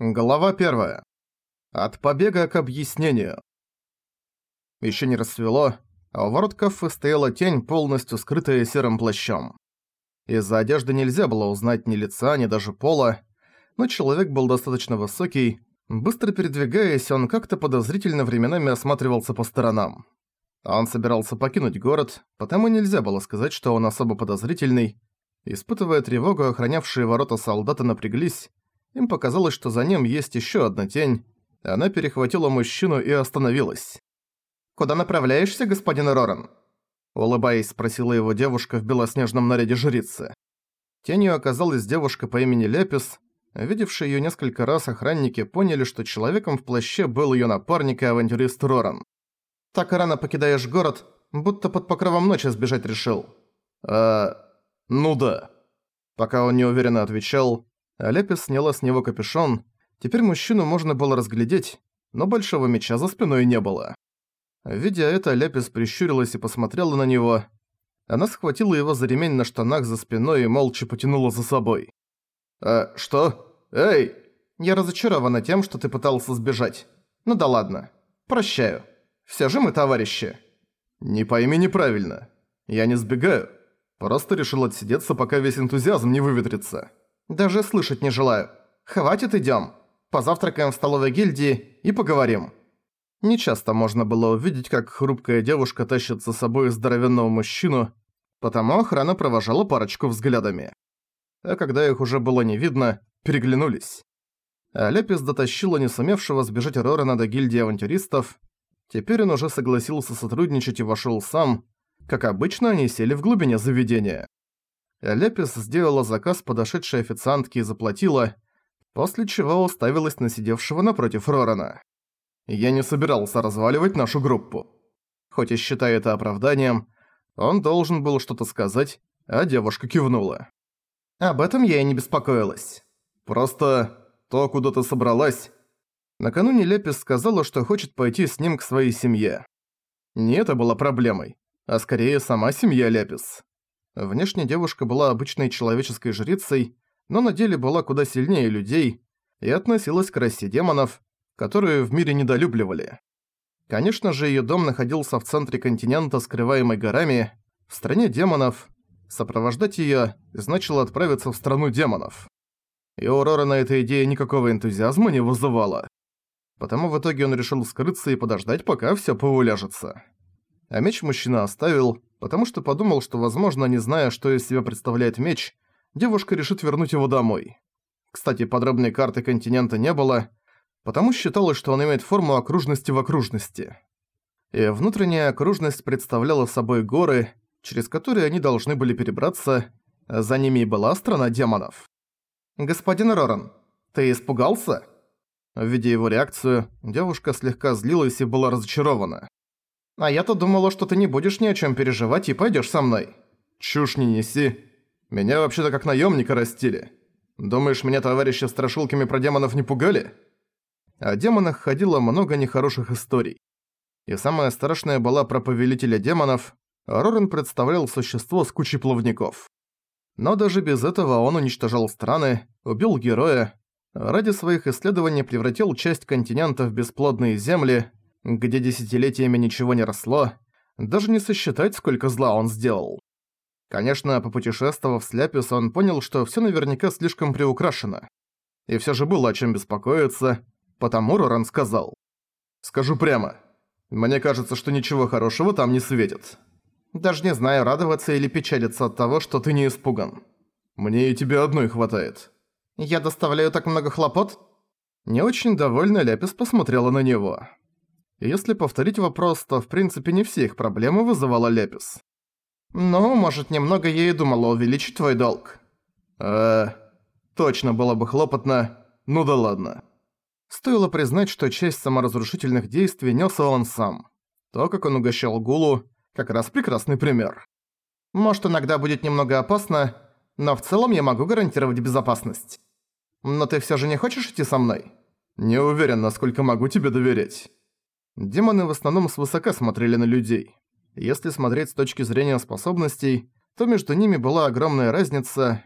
Глава 1. От побега к объяснению. Ещё не рассвело, а у ворот кафе стояла тень, полностью скрытая серым плащом. Из-за одежды нельзя было узнать ни лица, ни даже пола, но человек был достаточно высокий, быстро передвигаясь, он как-то подозрительно временами осматривался по сторонам. Он собирался покинуть город, потому нельзя было сказать, что он особо подозрительный. Испытывая тревогу, охранявшие ворота солдаты напряглись, им показалось, что за ним есть ещё одна тень. Она перехватила мужчину и остановилась. «Куда направляешься, господин Роран?» Улыбаясь, спросила его девушка в белоснежном наряде жрицы. Тенью оказалась девушка по имени Лепис. Видевшие её несколько раз охранники поняли, что человеком в плаще был её напарник и авантюрист Роран. «Так рано покидаешь город, будто под покровом ночи сбежать решил». «А... ну да». Пока он неуверенно отвечал, Алепис сняла с него капюшон. Теперь мужчину можно было разглядеть, но большого меча за спиной не было. Видя это, Лепис прищурилась и посмотрела на него. Она схватила его за ремень на штанах за спиной и молча потянула за собой. «А что? Эй!» «Я разочарована тем, что ты пытался сбежать. Ну да ладно. Прощаю. Все же мы товарищи». «Не пойми неправильно. Я не сбегаю. Просто решил отсидеться, пока весь энтузиазм не выветрится». Даже слышать не желаю. Хватит, идём. Позавтракаем в столовой гильдии и поговорим». Нечасто можно было увидеть, как хрупкая девушка тащит за собой здоровенного мужчину, потому охрана провожала парочку взглядами. А когда их уже было не видно, переглянулись. А Лепис дотащила не сумевшего сбежать Рорана до гильдии авантюристов. Теперь он уже согласился сотрудничать и вошёл сам. Как обычно, они сели в глубине заведения. Лепис сделала заказ подошедшей официантке и заплатила, после чего уставилась на сидевшего напротив Рорана. «Я не собирался разваливать нашу группу». Хоть и считая это оправданием, он должен был что-то сказать, а девушка кивнула. «Об этом я и не беспокоилась. Просто то, куда ты собралась...» Накануне Лепис сказала, что хочет пойти с ним к своей семье. Не это было проблемой, а скорее сама семья Лепис. Внешне девушка была обычной человеческой жрицей, но на деле была куда сильнее людей и относилась к расе демонов, которые в мире недолюбливали. Конечно же, её дом находился в центре континента, скрываемый горами, в стране демонов. Сопровождать её значило отправиться в страну демонов. И у Рора на этой идее никакого энтузиазма не вызывала. Потому в итоге он решил скрыться и подождать, пока всё поуляжется. А меч мужчина оставил, потому что подумал, что, возможно, не зная, что из себя представляет меч, девушка решит вернуть его домой. Кстати, подробной карты континента не было, потому считалось, что он имеет форму окружности в окружности. И внутренняя окружность представляла собой горы, через которые они должны были перебраться, а за ними и была страна демонов. «Господин Роран, ты испугался?» Видя его реакцию, девушка слегка злилась и была разочарована. А я-то думала, что ты не будешь ни о чем переживать и пойдешь со мной. Чушь не неси. Меня вообще-то как наемника растили. Думаешь, меня товарищи страшилками про демонов не пугали? О демонах ходило много нехороших историй. И самая страшная была про повелителя демонов. Рорен представлял существо с кучей плавников. Но даже без этого он уничтожал страны, убил героя, ради своих исследований превратил часть континента в бесплодные земли, где десятилетиями ничего не росло, даже не сосчитать, сколько зла он сделал. Конечно, попутешествовав с Ляпис, он понял, что всё наверняка слишком приукрашено. И всё же было о чём беспокоиться, потому Роран сказал. «Скажу прямо, мне кажется, что ничего хорошего там не светит. Даже не знаю, радоваться или печалиться от того, что ты не испуган. Мне и тебе одной хватает». «Я доставляю так много хлопот?» Не очень довольно Ляпис посмотрела на него. Если повторить вопрос, то в принципе не все их проблемы вызывала Лепис. «Ну, может, немного я и думала увеличить твой долг». «Э, точно было бы хлопотно. Ну да ладно». Стоило признать, что часть саморазрушительных действий нес он сам. То, как он угощал Гулу, как раз прекрасный пример. «Может, иногда будет немного опасно, но в целом я могу гарантировать безопасность. Но ты всё же не хочешь идти со мной?» «Не уверен, насколько могу тебе доверять». Демоны в основном свысока смотрели на людей. Если смотреть с точки зрения способностей, то между ними была огромная разница,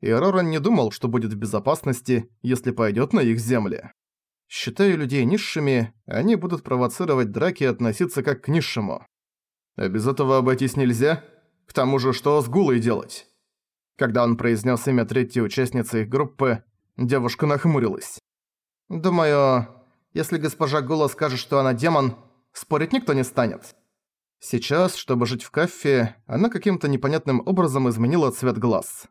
и Роран не думал, что будет в безопасности, если пойдет на их земли. Считая людей низшими, они будут провоцировать драки и относиться как к низшему. А без этого обойтись нельзя? К тому же, что с Гулой делать? Когда он произнес имя третьей участницы их группы, девушка нахмурилась. «Думаю, если госпожа Гула скажет, что она демон, спорить никто не станет». Сейчас, чтобы жить в кафе, она каким-то непонятным образом изменила цвет глаз.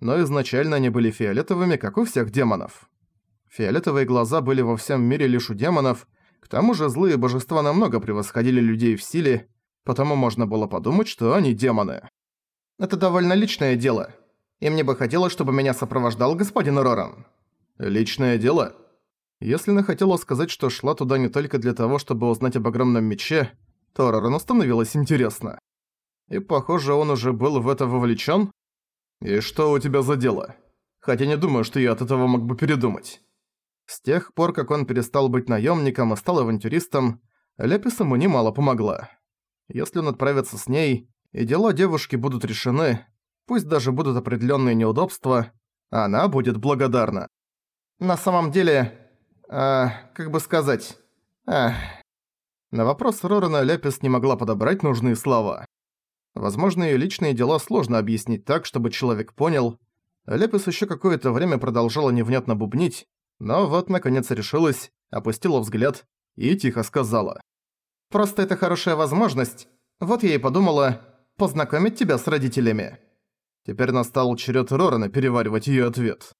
Но изначально они были фиолетовыми, как у всех демонов. Фиолетовые глаза были во всем мире лишь у демонов, к тому же злые божества намного превосходили людей в силе, потому можно было подумать, что они демоны. Это довольно личное дело, и мне бы хотелось, чтобы меня сопровождал господин Роран. Личное дело? Если она хотела сказать, что шла туда не только для того, чтобы узнать об огромном мече, то Рорану становилось интересно. И похоже, он уже был в это вовлечен. «И что у тебя за дело? Хотя не думаю, что я от этого мог бы передумать». С тех пор, как он перестал быть наемником и стал авантюристом, Лепис ему немало помогла. Если он отправится с ней, и дела девушки будут решены, пусть даже будут определенные неудобства, она будет благодарна. На самом деле, а, как бы сказать, ах... На вопрос Рорана Лепис не могла подобрать нужные слова. Возможно, её личные дела сложно объяснить так, чтобы человек понял. Лепис ещё какое-то время продолжала невнятно бубнить, но вот наконец решилась, опустила взгляд и тихо сказала. «Просто это хорошая возможность. Вот я и подумала, познакомить тебя с родителями». Теперь настал черед Рорана переваривать её ответ.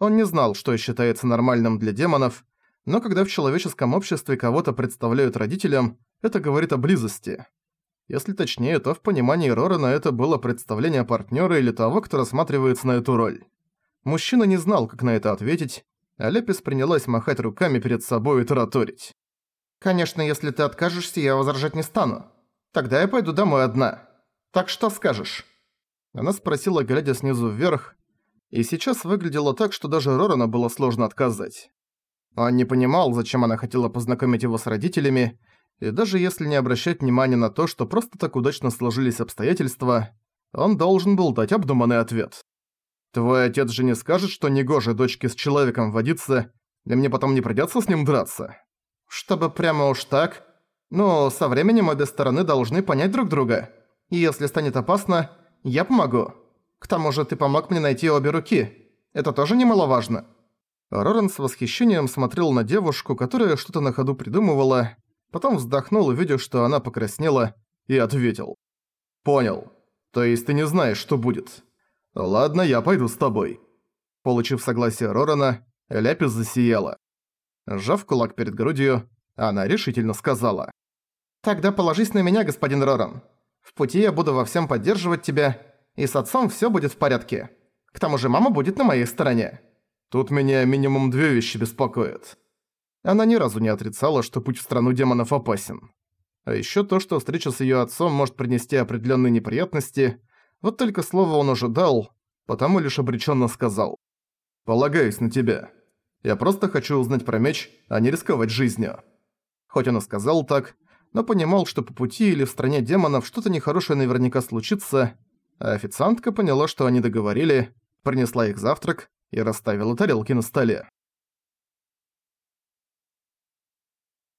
Он не знал, что считается нормальным для демонов, но когда в человеческом обществе кого-то представляют родителям, это говорит о близости. Если точнее, то в понимании Рорана это было представление партнёра или того, кто рассматривается на эту роль. Мужчина не знал, как на это ответить, а Лепис принялась махать руками перед собой и тараторить. «Конечно, если ты откажешься, я возражать не стану. Тогда я пойду домой одна. Так что скажешь?» Она спросила, глядя снизу вверх, и сейчас выглядело так, что даже Рорана было сложно отказать. Он не понимал, зачем она хотела познакомить его с родителями, и даже если не обращать внимания на то, что просто так удачно сложились обстоятельства, он должен был дать обдуманный ответ. Твой отец же не скажет, что негоже дочке с человеком водиться, и мне потом не придётся с ним драться. Чтобы прямо уж так. Но со временем обе стороны должны понять друг друга. И если станет опасно, я помогу. К тому же ты помог мне найти обе руки. Это тоже немаловажно. Рорен с восхищением смотрел на девушку, которая что-то на ходу придумывала, потом вздохнул, увидев, что она покраснела, и ответил. «Понял. То есть ты не знаешь, что будет?» «Ладно, я пойду с тобой». Получив согласие Рорана, Ляпис засияла. Сжав кулак перед грудью, она решительно сказала. «Тогда положись на меня, господин Роран. В пути я буду во всем поддерживать тебя, и с отцом всё будет в порядке. К тому же мама будет на моей стороне». Тут меня минимум две вещи беспокоят. Она ни разу не отрицала, что путь в страну демонов опасен. А ещё то, что встреча с её отцом может принести определённые неприятности, вот только слово он уже дал, потому лишь обреченно сказал. «Полагаюсь на тебя. Я просто хочу узнать про меч, а не рисковать жизнью». Хоть он и сказал так, но понимал, что по пути или в стране демонов что-то нехорошее наверняка случится, а официантка поняла, что они договорили, принесла их завтрак и расставила тарелки на столе.